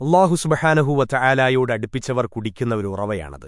അള്ളാഹു സുബഹാനഹുവ ചായാലായോട് അടുപ്പിച്ചവർ കുടിക്കുന്ന ഒരു ഉറവയാണത്.